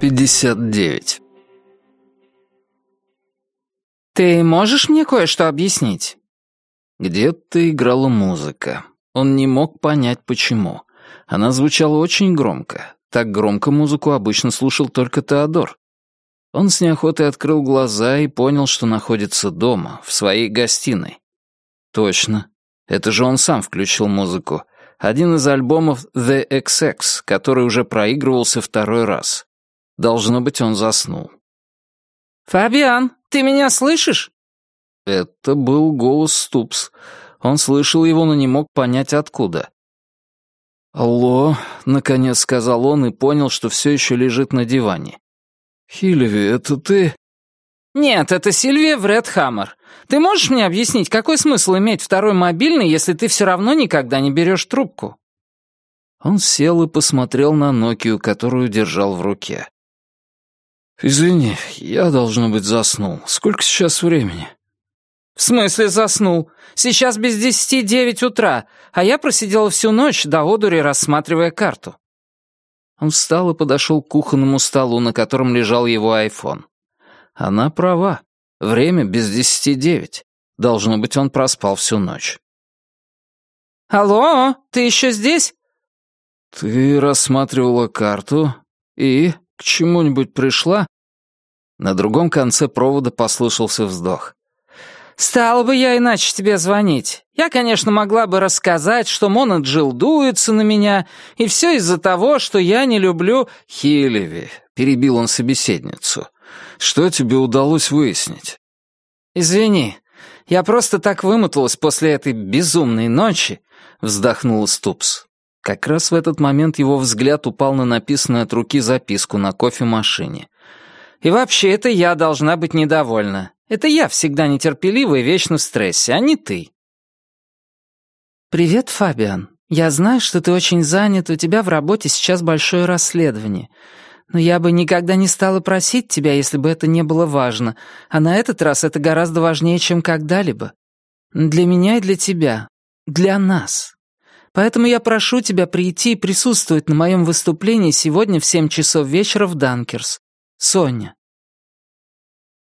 Пятьдесят девять. «Ты можешь мне кое-что объяснить?» Где-то играла музыка. Он не мог понять, почему. Она звучала очень громко. Так громко музыку обычно слушал только Теодор. Он с неохотой открыл глаза и понял, что находится дома, в своей гостиной. Точно. Это же он сам включил музыку. Один из альбомов The XX, который уже проигрывался второй раз. Должно быть, он заснул. «Фабиан, ты меня слышишь?» Это был голос Ступс. Он слышал его, но не мог понять, откуда. «Алло», — наконец сказал он и понял, что все еще лежит на диване. «Хилеви, это ты?» «Нет, это Сильвия Вредхаммер. Ты можешь мне объяснить, какой смысл иметь второй мобильный, если ты все равно никогда не берешь трубку?» Он сел и посмотрел на Нокию, которую держал в руке. «Извини, я, должно быть, заснул. Сколько сейчас времени?» «В смысле заснул? Сейчас без десяти девять утра, а я просидела всю ночь до одури, рассматривая карту». Он встал и подошел к кухонному столу, на котором лежал его айфон. Она права. Время без десяти девять. Должно быть, он проспал всю ночь. «Алло, ты еще здесь?» «Ты рассматривала карту и к чему-нибудь пришла?» На другом конце провода послышался вздох. «Стала бы я иначе тебе звонить. Я, конечно, могла бы рассказать, что Мона Джилл дуется на меня, и все из-за того, что я не люблю...» «Хилеви», — перебил он собеседницу, — «что тебе удалось выяснить?» «Извини, я просто так вымоталась после этой безумной ночи», — вздохнула Ступс. Как раз в этот момент его взгляд упал на написанную от руки записку на кофемашине. «И вообще, это я должна быть недовольна. Это я всегда нетерпелива и вечно в стрессе, а не ты». «Привет, Фабиан. Я знаю, что ты очень занят, у тебя в работе сейчас большое расследование. Но я бы никогда не стала просить тебя, если бы это не было важно, а на этот раз это гораздо важнее, чем когда-либо. Для меня и для тебя. Для нас. Поэтому я прошу тебя прийти и присутствовать на моем выступлении сегодня в семь часов вечера в Данкерс. Соня.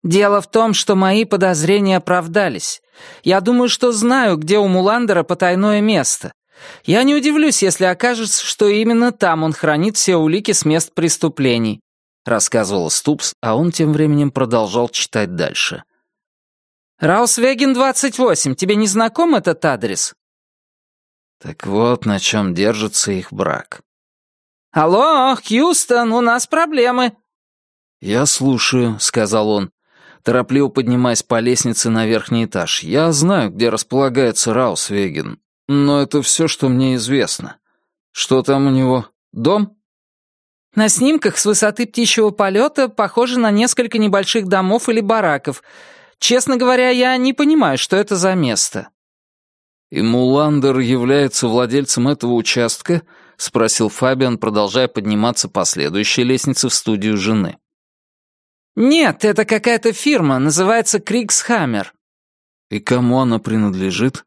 Дело в том, что мои подозрения оправдались. Я думаю, что знаю, где у Муландера потайное место. Я не удивлюсь, если окажется, что именно там он хранит все улики с мест преступлений», — рассказывала Ступс, а он тем временем продолжал читать дальше. «Раусвеген 28, тебе не знаком этот адрес?» Так вот, на чем держится их брак. «Алло, Хьюстон, у нас проблемы». «Я слушаю», — сказал он торопливо поднимаясь по лестнице на верхний этаж. «Я знаю, где располагается Раусвеген, но это все, что мне известно. Что там у него? Дом?» На снимках с высоты птичьего полета похоже на несколько небольших домов или бараков. Честно говоря, я не понимаю, что это за место. «И Муландер является владельцем этого участка?» — спросил Фабиан, продолжая подниматься по следующей лестнице в студию жены. «Нет, это какая-то фирма, называется Криксхаммер». «И кому она принадлежит?»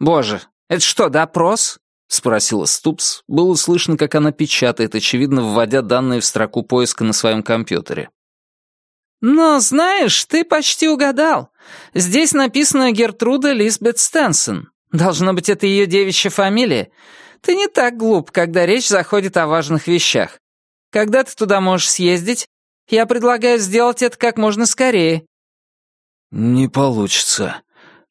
«Боже, это что, допрос?» — спросила Ступс. Было слышно, как она печатает, очевидно, вводя данные в строку поиска на своем компьютере. «Но знаешь, ты почти угадал. Здесь написано Гертруда Лисбет Стенсон. Должно быть, это ее девичья фамилия. Ты не так глуп, когда речь заходит о важных вещах. Когда ты туда можешь съездить? Я предлагаю сделать это как можно скорее». «Не получится.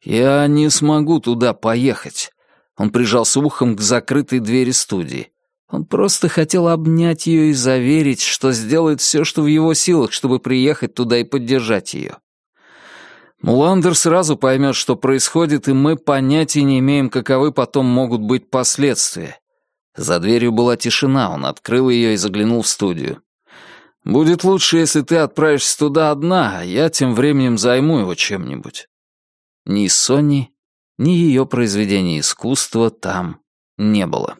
Я не смогу туда поехать». Он прижался ухом к закрытой двери студии. Он просто хотел обнять ее и заверить, что сделает все, что в его силах, чтобы приехать туда и поддержать ее. Муландер сразу поймет, что происходит, и мы понятия не имеем, каковы потом могут быть последствия. За дверью была тишина, он открыл ее и заглянул в студию. Будет лучше, если ты отправишься туда одна, а я тем временем займу его чем-нибудь». Ни Сони, ни ее произведения искусства там не было.